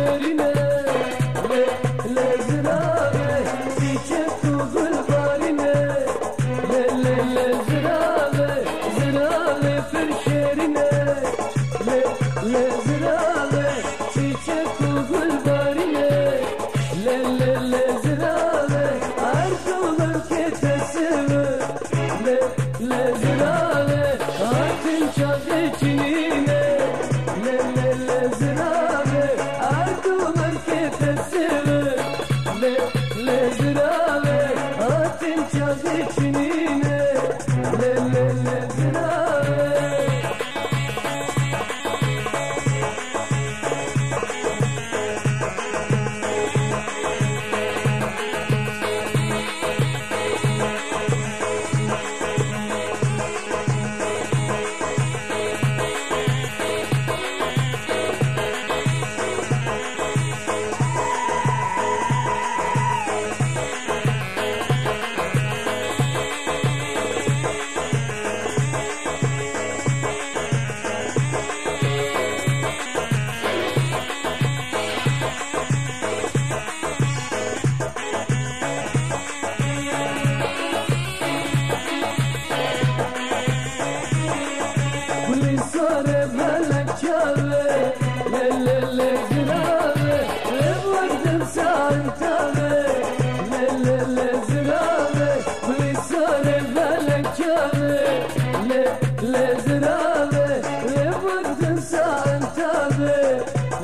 yerine le le zirave dike tuzul le le le zirave zirave fır şerine. Le le zirave dike tuzul le le le zirave arzular ketesimi le le zirave artın çaz içinine zdrave, le zdrave, a tim čas içinine, le le le zdrave. Le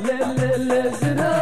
le le zirave